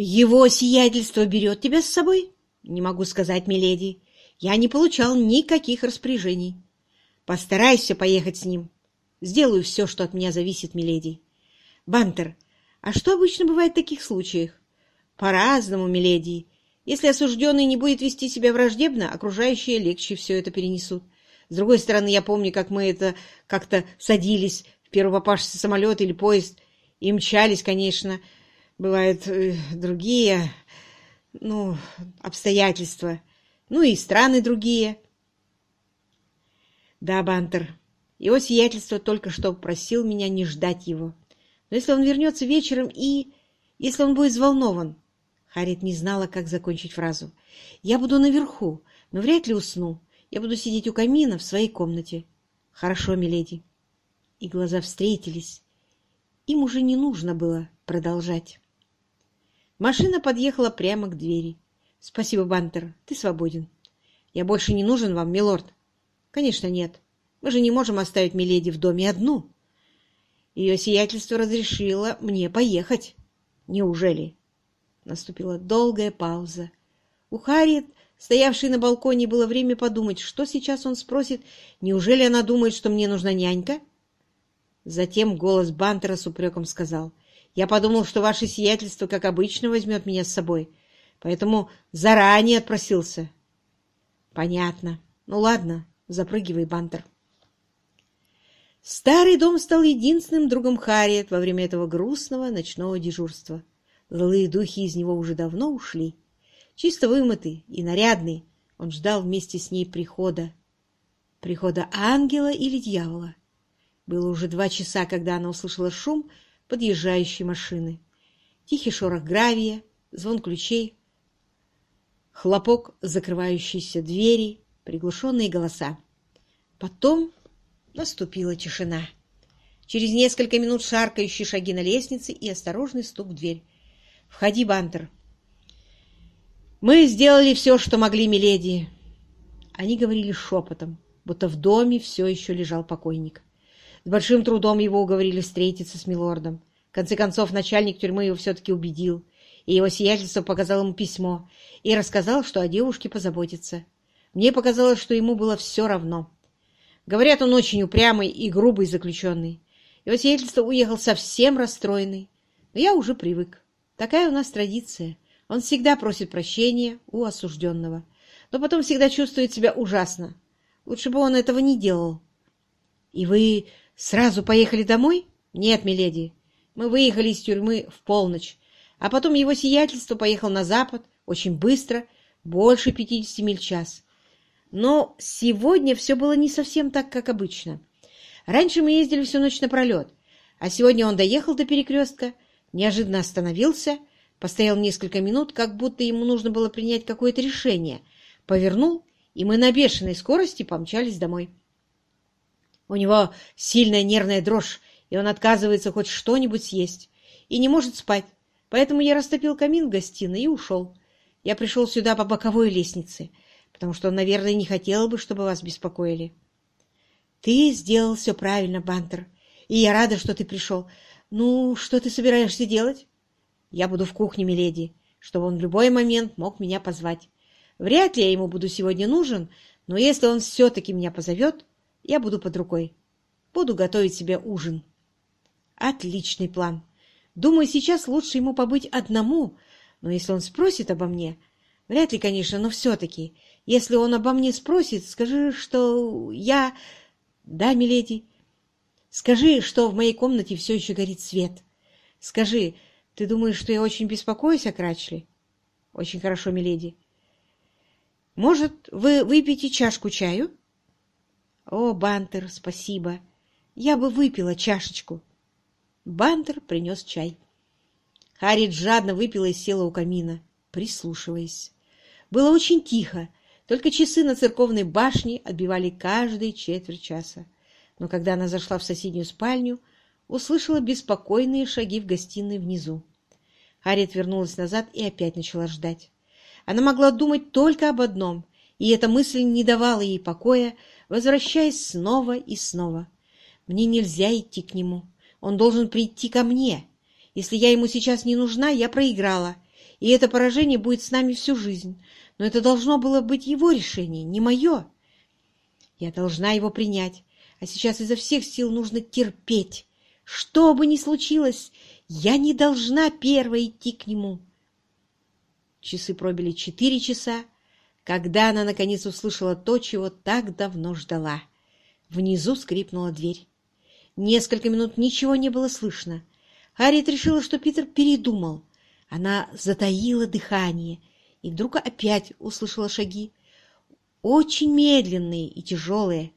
Его сиятельство берет тебя с собой? Не могу сказать, миледи. Я не получал никаких распоряжений. Постарайся поехать с ним. Сделаю все, что от меня зависит, миледи. Бантер, а что обычно бывает в таких случаях? По-разному, миледи. Если осужденный не будет вести себя враждебно, окружающие легче все это перенесут. С другой стороны, я помню, как мы это как-то садились в первопопавшийся самолет или поезд и мчались, конечно, бывают э, другие, ну, обстоятельства, ну и страны другие. Да, Бантер, его сиятельство только что просил меня не ждать его. Но если он вернется вечером и... Если он будет взволнован... Харит не знала, как закончить фразу. «Я буду наверху, но вряд ли усну. Я буду сидеть у камина в своей комнате». «Хорошо, миледи». И глаза встретились. Им уже не нужно было продолжать. Машина подъехала прямо к двери. «Спасибо, Бантер, ты свободен». «Я больше не нужен вам, милорд?» «Конечно, нет. Мы же не можем оставить Миледи в доме одну». Ее сиятельство разрешило мне поехать. Неужели? Наступила долгая пауза. У Харриет, стоявшей на балконе, было время подумать, что сейчас он спросит. Неужели она думает, что мне нужна нянька? Затем голос Бантера с упреком сказал — я подумал, что ваше сиятельство, как обычно, возьмет меня с собой, поэтому заранее отпросился. Понятно. Ну ладно, запрыгивай, Бантер. Старый дом стал единственным другом Харриет во время этого грустного ночного дежурства. Злые духи из него уже давно ушли. Чисто вымытый и нарядный, он ждал вместе с ней прихода. Прихода ангела или дьявола. Было уже два часа, когда она услышала шум, подъезжающей машины. Тихий шорох гравия, звон ключей, хлопок закрывающейся двери, приглушенные голоса. Потом наступила тишина. Через несколько минут шаркающие шаги на лестнице и осторожный стук в дверь. «Входи, Бантер!» «Мы сделали все, что могли, миледи!» Они говорили шепотом, будто в доме все еще лежал покойник. С большим трудом его уговорили встретиться с милордом. Конце концов, начальник тюрьмы его все-таки убедил, и его сиятельство показал ему письмо и рассказал, что о девушке позаботится. Мне показалось, что ему было все равно. Говорят, он очень упрямый и грубый заключенный. Его сиятельство уехал совсем расстроенный. Но я уже привык. Такая у нас традиция. Он всегда просит прощения у осужденного. Но потом всегда чувствует себя ужасно. Лучше бы он этого не делал. — И вы Сразу поехали домой? Нет, миледи. Мы выехали из тюрьмы в полночь, а потом его сиятельство поехал на запад очень быстро, больше 50 миль в час. Но сегодня все было не совсем так, как обычно. Раньше мы ездили всю ночь напролет, а сегодня он доехал до перекрестка, неожиданно остановился, постоял несколько минут, как будто ему нужно было принять какое-то решение, повернул, и мы на бешеной скорости помчались домой. У него сильная нервная дрожь, и он отказывается хоть что-нибудь съесть. И не может спать. Поэтому я растопил камин в гостиной и ушел. Я пришел сюда по боковой лестнице, потому что он, наверное, не хотел бы, чтобы вас беспокоили. Ты сделал все правильно, Бантер, и я рада, что ты пришел. Ну, что ты собираешься делать? Я буду в кухне, миледи, чтобы он в любой момент мог меня позвать. Вряд ли я ему буду сегодня нужен, но если он все-таки меня позовет, я буду под рукой. Буду готовить себе ужин. Отличный план. Думаю, сейчас лучше ему побыть одному, но если он спросит обо мне... Вряд ли, конечно, но все-таки. Если он обо мне спросит, скажи, что я... Да, миледи. Скажи, что в моей комнате все еще горит свет. Скажи, ты думаешь, что я очень беспокоюсь о Крачли? Очень хорошо, миледи. Может, вы выпьете чашку чаю? «О, Бантер, спасибо! Я бы выпила чашечку!» Бантер принес чай. Харит жадно выпила и села у камина, прислушиваясь. Было очень тихо, только часы на церковной башне отбивали каждые четверть часа. Но когда она зашла в соседнюю спальню, услышала беспокойные шаги в гостиной внизу. Харриет вернулась назад и опять начала ждать. Она могла думать только об одном, и эта мысль не давала ей покоя, возвращаясь снова и снова. Мне нельзя идти к нему. Он должен прийти ко мне. Если я ему сейчас не нужна, я проиграла. и это поражение будет с нами всю жизнь. Но это должно было быть его решение, не мое. Я должна его принять, а сейчас изо всех сил нужно терпеть. Что бы ни случилось, я не должна первой идти к нему. Часы пробили четыре часа, когда она наконец услышала то, чего так давно ждала. Внизу скрипнула дверь. Несколько минут ничего не было слышно. Харриет решила, что Питер передумал. Она затаила дыхание и вдруг опять услышала шаги. Очень медленные и тяжелые.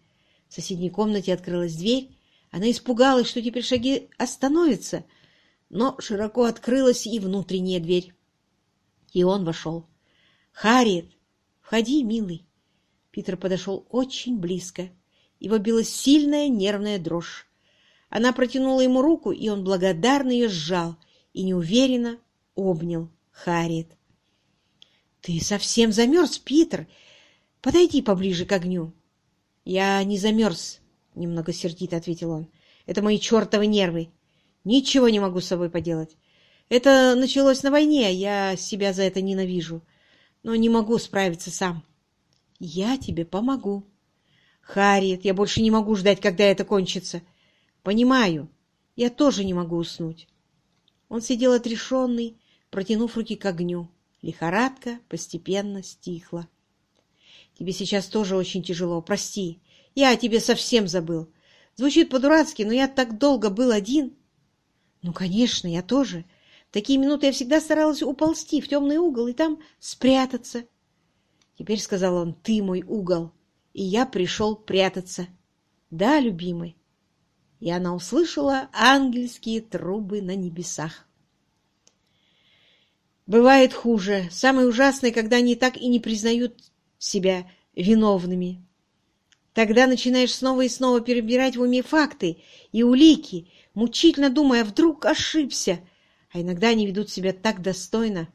В соседней комнате открылась дверь. Она испугалась, что теперь шаги остановятся, но широко открылась и внутренняя дверь. И он вошел. «Харриет, входи, милый!» Питер подошел очень близко. Его била сильная нервная дрожь. Она протянула ему руку, и он благодарно ее сжал и неуверенно обнял Харриет. «Ты совсем замерз, Питер! Подойди поближе к огню!» «Я не замерз», — немного сердито ответил он. «Это мои чертовы нервы. Ничего не могу с собой поделать. Это началось на войне, я себя за это ненавижу. Но не могу справиться сам. Я тебе помогу. Харриет, я больше не могу ждать, когда это кончится. Понимаю, я тоже не могу уснуть. Он сидел отрешенный, протянув руки к огню. Лихорадка постепенно стихла. Тебе сейчас тоже очень тяжело, прости. Я о тебе совсем забыл. Звучит по-дурацки, но я так долго был один. Ну, конечно, я тоже. В такие минуты я всегда старалась уползти в темный угол и там спрятаться. Теперь, — сказал он, — ты мой угол, и я пришел прятаться. Да, любимый. И она услышала ангельские трубы на небесах. Бывает хуже. Самое ужасное, когда они так и не признают себя виновными. Тогда начинаешь снова и снова перебирать в уме факты и улики, мучительно думая, вдруг ошибся. А иногда они ведут себя так достойно.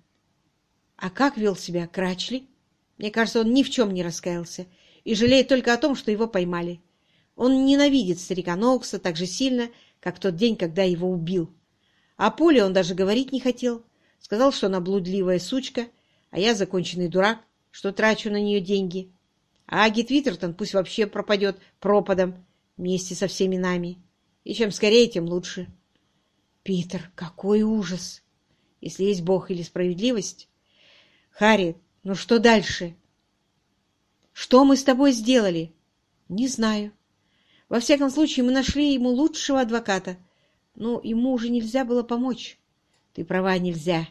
А как вел себя Крачли? Мне кажется, он ни в чем не раскаялся и жалеет только о том, что его поймали. Он ненавидит старика Ноукса так же сильно, как тот день, когда его убил. О Поле он даже говорить не хотел. Сказал, что она блудливая сучка, а я законченный дурак, что трачу на нее деньги. А Аги Твиттертон пусть вообще пропадет пропадом вместе со всеми нами. И чем скорее, тем лучше. Питер, какой ужас! Если есть Бог или справедливость. Харри, ну что дальше? Что мы с тобой сделали? Не знаю. Во всяком случае, мы нашли ему лучшего адвоката. Но ему уже нельзя было помочь. Ты права, нельзя.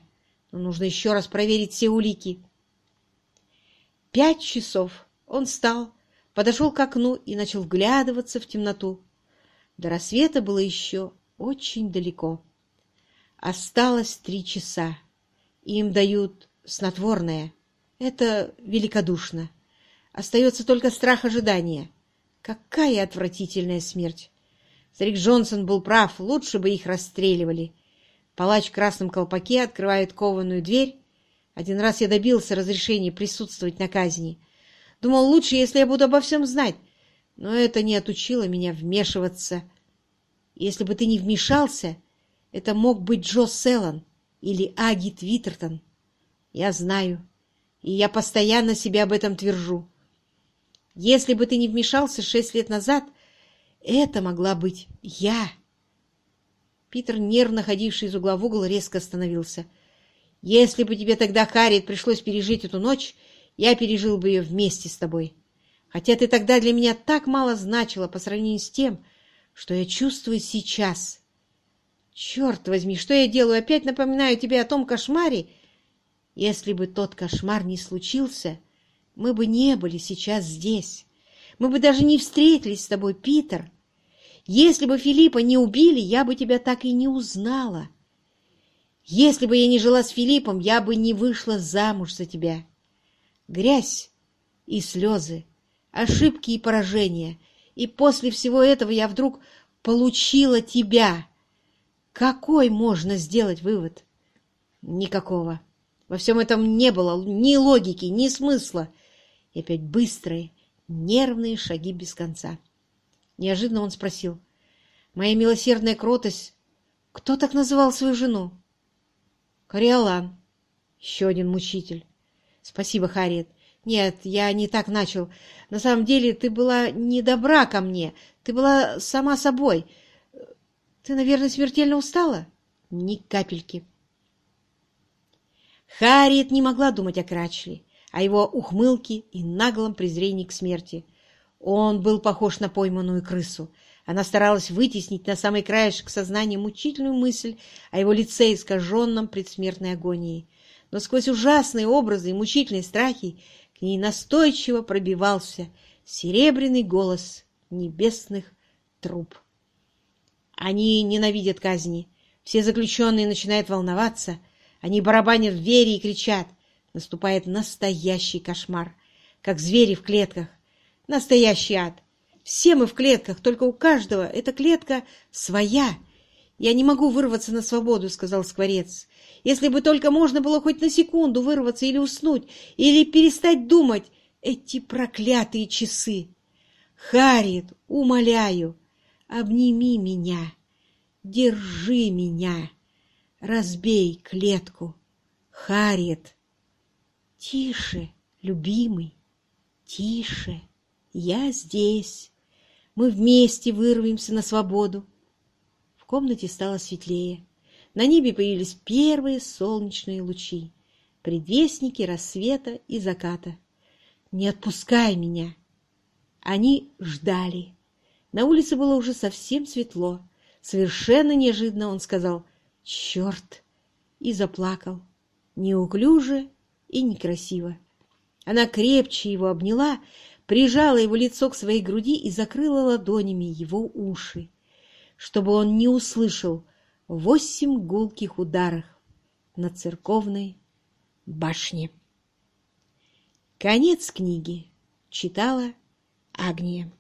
Но нужно еще раз проверить все улики. Пять часов. Он встал, подошел к окну и начал вглядываться в темноту. До рассвета было еще очень далеко. Осталось три часа. Им дают снотворное. Это великодушно. Остается только страх ожидания. Какая отвратительная смерть! Старик Джонсон был прав, лучше бы их расстреливали. Палач в красном колпаке открывает кованую дверь. Один раз я добился разрешения присутствовать на казни. Думал, лучше, если я буду обо всем знать. Но это не отучило меня вмешиваться. Если бы ты не вмешался, это мог быть Джо Селлан или Аги Твиттертон. Я знаю, и я постоянно себе об этом твержу. Если бы ты не вмешался шесть лет назад, это могла быть я. Питер, нервно ходивший из угла в угол, резко остановился. Если бы тебе тогда, Харриет, пришлось пережить эту ночь, я пережил бы ее вместе с тобой. Хотя ты тогда для меня так мало значила по сравнению с тем, что я чувствую сейчас. Черт возьми, что я делаю? Опять напоминаю тебе о том кошмаре. Если бы тот кошмар не случился, мы бы не были сейчас здесь. Мы бы даже не встретились с тобой, Питер. Если бы Филиппа не убили, я бы тебя так и не узнала. Если бы я не жила с Филиппом, я бы не вышла замуж за тебя. Грязь и слезы, ошибки и поражения. И после всего этого я вдруг получила тебя. Какой можно сделать вывод? Никакого. Во всем этом не было ни логики, ни смысла и опять быстрые, нервные шаги без конца. Неожиданно он спросил. «Моя милосердная кротость, кто так называл свою жену?» «Кориолан». Еще один мучитель. Спасибо, Харриет. Нет, я не так начал. На самом деле ты была не добра ко мне. Ты была сама собой. Ты, наверное, смертельно устала? Ни капельки. Харриет не могла думать о Крачли, о его ухмылке и наглом презрении к смерти. Он был похож на пойманную крысу. Она старалась вытеснить на самый краешек сознания мучительную мысль о его лице, искаженном предсмертной агонией. Но сквозь ужасные образы и мучительные страхи к ней настойчиво пробивался серебряный голос небесных труб. Они ненавидят казни. Все заключенные начинают волноваться. Они барабанят в вере и кричат. Наступает настоящий кошмар, как звери в клетках. Настоящий ад. Все мы в клетках, только у каждого эта клетка своя. Я не могу вырваться на свободу, — сказал Скворец. Если бы только можно было хоть на секунду вырваться или уснуть, или перестать думать эти проклятые часы. Харит, умоляю, обними меня, держи меня, разбей клетку. Харит, тише, любимый, тише, я здесь. Мы вместе вырвемся на свободу. В комнате стало светлее. На небе появились первые солнечные лучи, предвестники рассвета и заката. «Не отпускай меня!» Они ждали. На улице было уже совсем светло. Совершенно неожиданно он сказал «Черт!» и заплакал. Неуклюже и некрасиво. Она крепче его обняла, прижала его лицо к своей груди и закрыла ладонями его уши, чтобы он не услышал восемь гулких ударов на церковной башне. Конец книги. Читала Агния.